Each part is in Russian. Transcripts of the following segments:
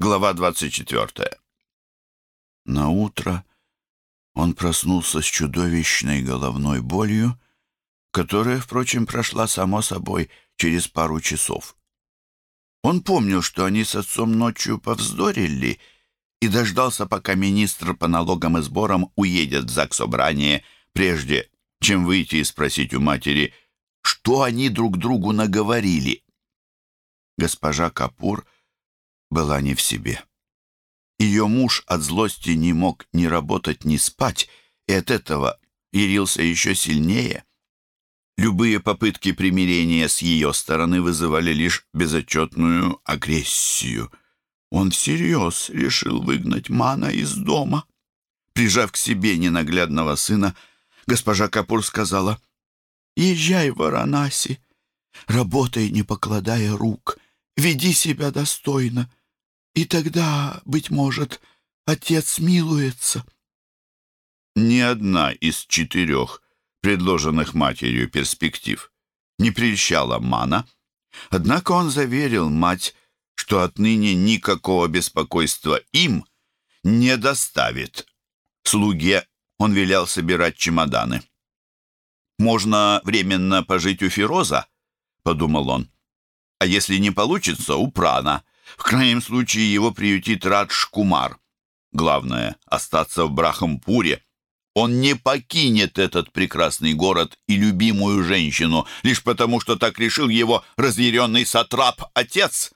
Глава 24. На утро он проснулся с чудовищной головной болью, которая, впрочем, прошла само собой через пару часов. Он помнил, что они с отцом ночью повздорили и дождался, пока министр по налогам и сборам уедет в заксобрание, прежде чем выйти и спросить у матери, что они друг другу наговорили. Госпожа Капур была не в себе. Ее муж от злости не мог ни работать, ни спать, и от этого ярился еще сильнее. Любые попытки примирения с ее стороны вызывали лишь безотчетную агрессию. Он всерьез решил выгнать Мана из дома. Прижав к себе ненаглядного сына, госпожа Капур сказала, «Езжай в Варанаси, работай, не покладая рук, веди себя достойно». И тогда, быть может, отец милуется. Ни одна из четырех предложенных матерью перспектив не прельщала Мана, однако он заверил мать, что отныне никакого беспокойства им не доставит. Слуге он велел собирать чемоданы. «Можно временно пожить у Фироза», — подумал он. «А если не получится, у Прана». В крайнем случае его приютит Радж Кумар. Главное — остаться в Брахампуре. Он не покинет этот прекрасный город и любимую женщину, лишь потому, что так решил его разъяренный сатрап-отец.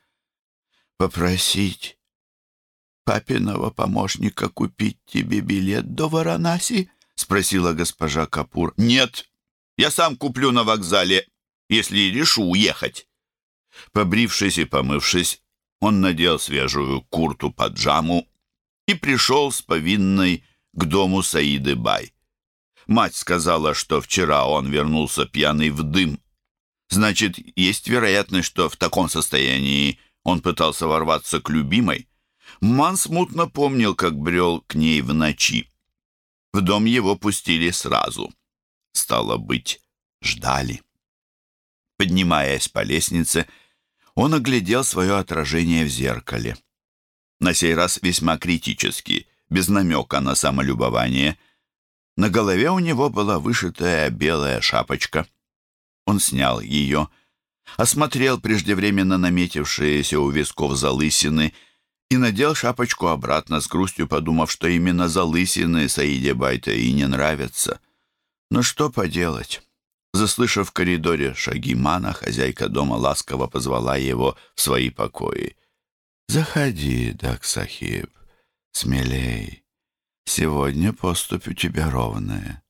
«Попросить папиного помощника купить тебе билет до Варанаси?» — спросила госпожа Капур. «Нет, я сам куплю на вокзале, если решу уехать». Побрившись и помывшись, он надел свежую курту-паджаму и пришел с повинной к дому Саиды Бай. Мать сказала, что вчера он вернулся пьяный в дым. Значит, есть вероятность, что в таком состоянии он пытался ворваться к любимой. Ман смутно помнил, как брел к ней в ночи. В дом его пустили сразу. Стало быть, ждали. Поднимаясь по лестнице, он оглядел свое отражение в зеркале. На сей раз весьма критически, без намека на самолюбование. На голове у него была вышитая белая шапочка. Он снял ее, осмотрел преждевременно наметившиеся у висков залысины и надел шапочку обратно с грустью, подумав, что именно залысины Саиде Байта и не нравятся. Но что поделать? Заслышав в коридоре шаги Мана, хозяйка дома ласково позвала его в свои покои. «Заходи, Даксахиб, смелей. Сегодня поступь у тебя ровная.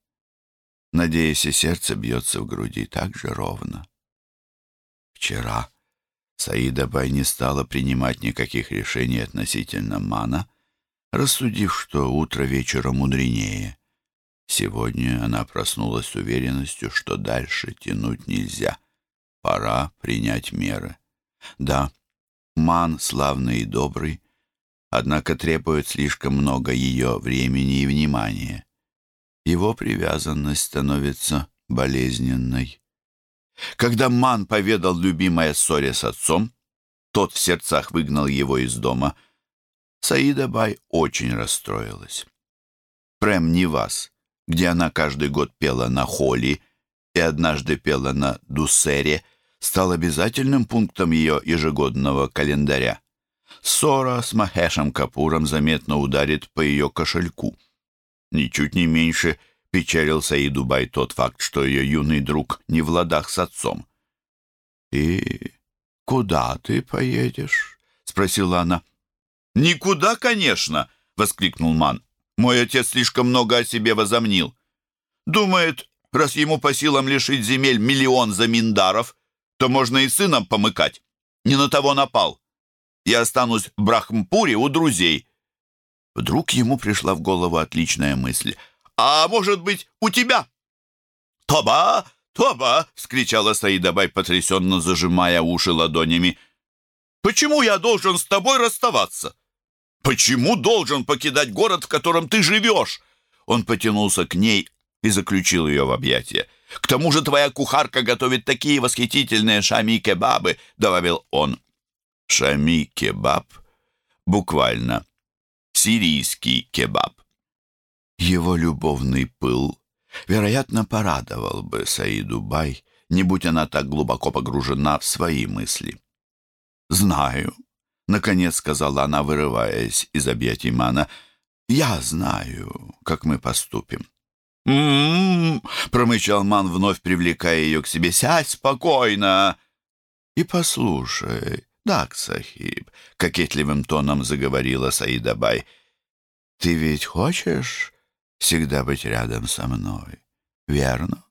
Надеюсь, и сердце бьется в груди так же ровно». Вчера Саида Бай не стала принимать никаких решений относительно Мана, рассудив, что утро вечера мудренее. Сегодня она проснулась с уверенностью, что дальше тянуть нельзя. Пора принять меры. Да, Ман славный и добрый, однако требует слишком много ее времени и внимания. Его привязанность становится болезненной. Когда Ман поведал любимой ссоре с отцом, тот в сердцах выгнал его из дома. Саида Бай очень расстроилась. «Прем не вас», где она каждый год пела на холли и однажды пела на дуссере, стал обязательным пунктом ее ежегодного календаря. Ссора с Махешем Капуром заметно ударит по ее кошельку. Ничуть не меньше печалился и Дубай тот факт, что ее юный друг не в ладах с отцом. «И куда ты поедешь?» — спросила она. «Никуда, конечно!» — воскликнул Ман. Мой отец слишком много о себе возомнил. Думает, раз ему по силам лишить земель миллион заминдаров, то можно и сыном помыкать. Не на того напал. Я останусь в Брахмпуре у друзей. Вдруг ему пришла в голову отличная мысль. «А может быть, у тебя?» «Тоба! Тоба!» — вскричала Саидабай, потрясенно зажимая уши ладонями. «Почему я должен с тобой расставаться?» Почему должен покидать город, в котором ты живешь?» Он потянулся к ней и заключил ее в объятия. «К тому же твоя кухарка готовит такие восхитительные шами-кебабы», — добавил он. Шами-кебаб буквально сирийский кебаб. Его любовный пыл, вероятно, порадовал бы Саиду Бай, не будь она так глубоко погружена в свои мысли. «Знаю», — наконец сказала она, вырываясь из объятий Мана, — «я знаю, как мы поступим». «М-м-м», промычал Ман, вновь привлекая ее к себе, — «сядь спокойно и послушай». «Так, Сахиб», — кокетливым тоном заговорила Саида Бай, — «ты ведь хочешь всегда быть рядом со мной, верно?»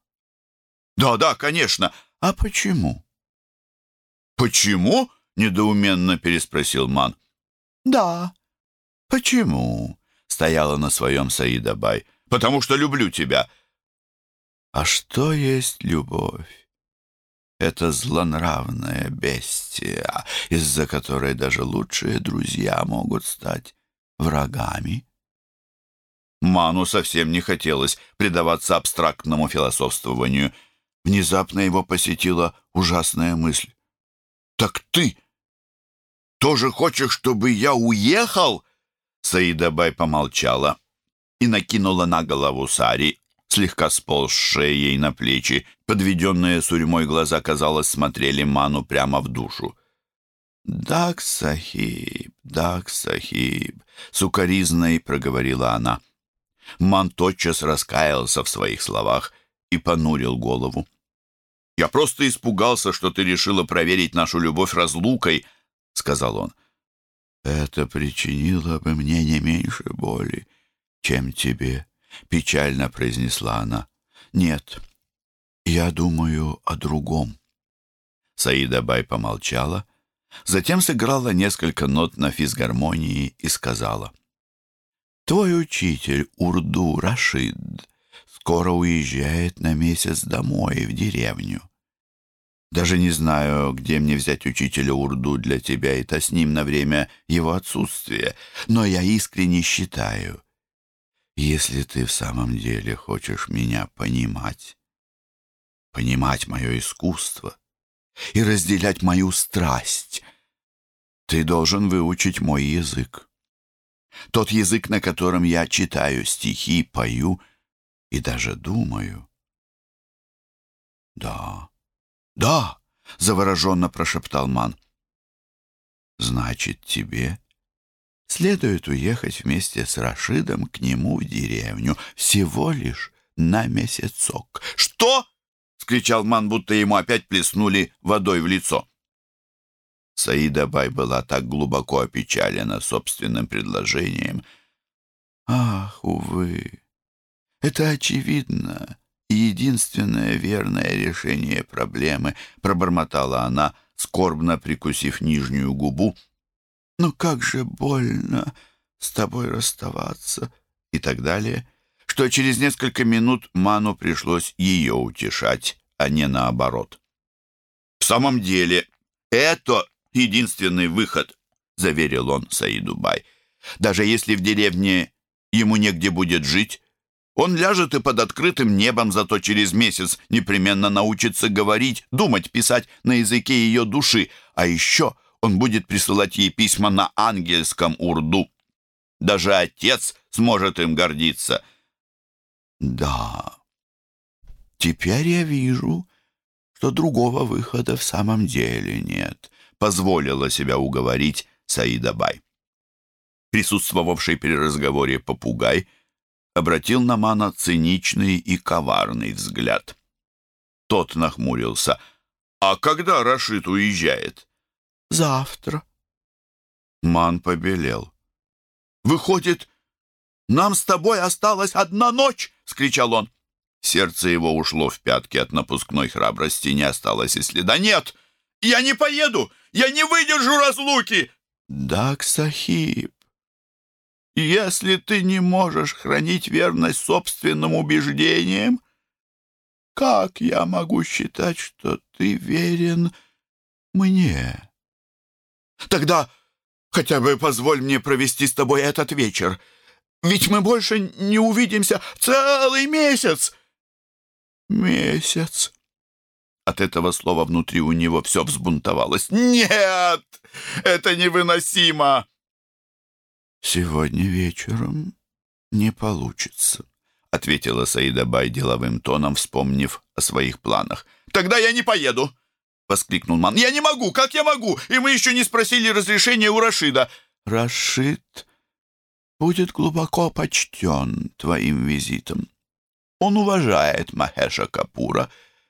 «Да, да, конечно. А почему?» «Почему?» — недоуменно переспросил Ман. «Да, почему?» — стояла на своем Саида Бай. «Потому что люблю тебя». «А что есть любовь?» Это злонравная бестия, из-за которой даже лучшие друзья могут стать врагами. Ману совсем не хотелось предаваться абстрактному философствованию. Внезапно его посетила ужасная мысль. «Так ты тоже хочешь, чтобы я уехал?» Саида Бай помолчала и накинула на голову Сари, слегка сползшие ей на плечи. Подведенные сурьмой глаза, казалось, смотрели Ману прямо в душу. «Дак, Сахиб, Дак, Сахиб», — сукоризной проговорила она. Ман тотчас раскаялся в своих словах и понурил голову. «Я просто испугался, что ты решила проверить нашу любовь разлукой», — сказал он. «Это причинило бы мне не меньше боли, чем тебе», — печально произнесла она. «Нет, я думаю о другом». Саида Бай помолчала, затем сыграла несколько нот на физгармонии и сказала — Твой учитель Урду Рашид скоро уезжает на месяц домой, в деревню. Даже не знаю, где мне взять учителя Урду для тебя и то с ним на время его отсутствия, но я искренне считаю, если ты в самом деле хочешь меня понимать, понимать мое искусство и разделять мою страсть, ты должен выучить мой язык. Тот язык, на котором я читаю стихи, пою и даже думаю. «Да, да!» — завороженно прошептал Ман. «Значит, тебе следует уехать вместе с Рашидом к нему в деревню всего лишь на месяцок». «Что?» — скричал Ман, будто ему опять плеснули водой в лицо. Саида Бай была так глубоко опечалена собственным предложением. «Ах, увы, это очевидно единственное верное решение проблемы», пробормотала она, скорбно прикусив нижнюю губу. «Но как же больно с тобой расставаться» и так далее, что через несколько минут Ману пришлось ее утешать, а не наоборот. «В самом деле, это единственный выход», — заверил он Саиду Бай. «Даже если в деревне ему негде будет жить, он ляжет и под открытым небом, зато через месяц непременно научится говорить, думать, писать на языке ее души, а еще он будет присылать ей письма на ангельском урду. Даже отец сможет им гордиться». «Да, теперь я вижу, что другого выхода в самом деле нет», позволила себя уговорить Саида Бай. Присутствовавший при разговоре попугай обратил на Мана циничный и коварный взгляд. Тот нахмурился. «А когда Рашид уезжает?» «Завтра». Ман побелел. «Выходит, нам с тобой осталась одна ночь!» — скричал он. Сердце его ушло в пятки от напускной храбрости, не осталось и следа. «Нет, я не поеду! Я не выдержу разлуки!» «Дак, Сахиб, если ты не можешь хранить верность собственным убеждениям, как я могу считать, что ты верен мне? Тогда хотя бы позволь мне провести с тобой этот вечер, ведь мы больше не увидимся целый месяц. Месяц. От этого слова внутри у него все взбунтовалось. «Нет! Это невыносимо!» «Сегодня вечером не получится», — ответила Саида Бай деловым тоном, вспомнив о своих планах. «Тогда я не поеду!» — воскликнул Ман. «Я не могу! Как я могу? И мы еще не спросили разрешения у Рашида!» «Рашид будет глубоко почтен твоим визитом. Он уважает Махеша Капура,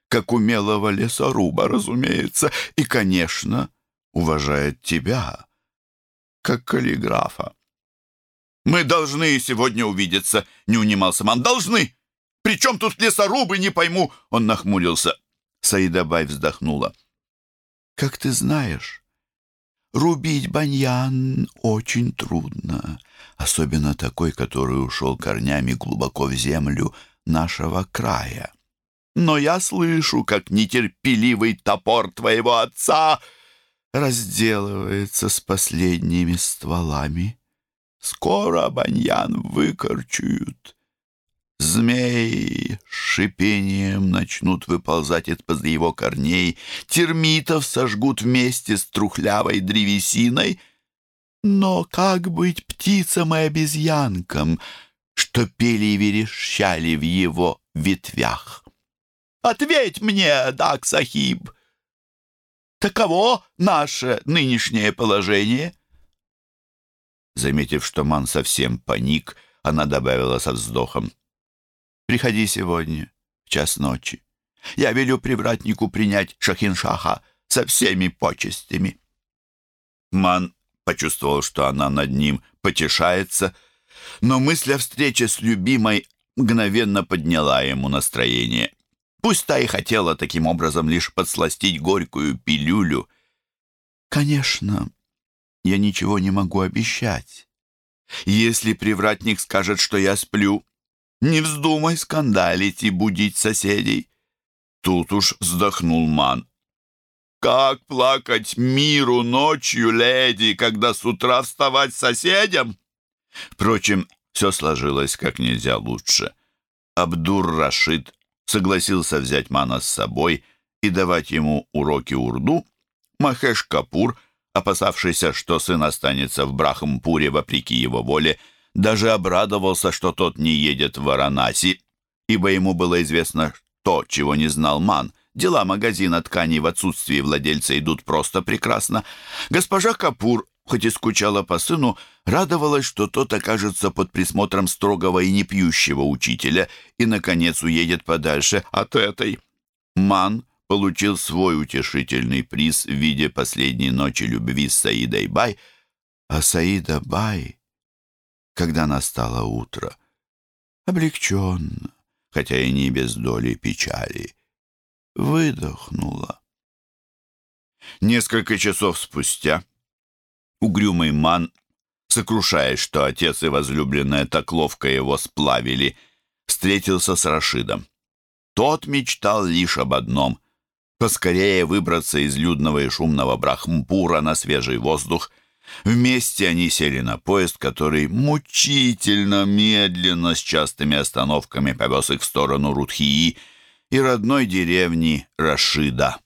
как умелого лесоруба, разумеется, и, конечно, уважает тебя, как каллиграфа. «Мы должны сегодня увидеться», — не унимался Ман. «Должны! Причем тут лесорубы, не пойму!» Он нахмурился. Саидабай вздохнула. «Как ты знаешь, рубить баньян очень трудно, особенно такой, который ушел корнями глубоко в землю нашего края. Но я слышу, как нетерпеливый топор твоего отца разделывается с последними стволами. Скоро баньян выкорчуют. Змеи с шипением начнут выползать из-под его корней, термитов сожгут вместе с трухлявой древесиной. Но как быть птицам и обезьянкам, что пели и верещали в его ветвях? Ответь мне, Дак таково наше нынешнее положение. Заметив, что Ман совсем паник, она добавила со вздохом. «Приходи сегодня, в час ночи. Я велю привратнику принять Шахиншаха со всеми почестями». Ман почувствовал, что она над ним потешается, но мысль о встрече с любимой мгновенно подняла ему настроение. Пусть та и хотела таким образом лишь подсластить горькую пилюлю. «Конечно, я ничего не могу обещать. Если привратник скажет, что я сплю, не вздумай скандалить и будить соседей». Тут уж вздохнул Ман. «Как плакать миру ночью, леди, когда с утра вставать соседям?» Впрочем, все сложилось как нельзя лучше. Абдур-Рашид согласился взять Мана с собой и давать ему уроки урду, Махеш Капур, опасавшийся, что сын останется в Брахампуре вопреки его воле, даже обрадовался, что тот не едет в Варанаси, ибо ему было известно то, чего не знал Ман. Дела магазина тканей в отсутствии владельца идут просто прекрасно. Госпожа Капур хоть и скучала по сыну, радовалась, что тот окажется под присмотром строгого и непьющего учителя и, наконец, уедет подальше от этой. Ман получил свой утешительный приз в виде последней ночи любви с Саидой Бай, а Саида Бай, когда настало утро, облегченно, хотя и не без доли печали, выдохнула. Несколько часов спустя Угрюмый ман, сокрушаясь, что отец и возлюбленная так ловко его сплавили, встретился с Рашидом. Тот мечтал лишь об одном — поскорее выбраться из людного и шумного Брахмпура на свежий воздух. Вместе они сели на поезд, который мучительно, медленно, с частыми остановками повез их в сторону Рудхии и родной деревни Рашида.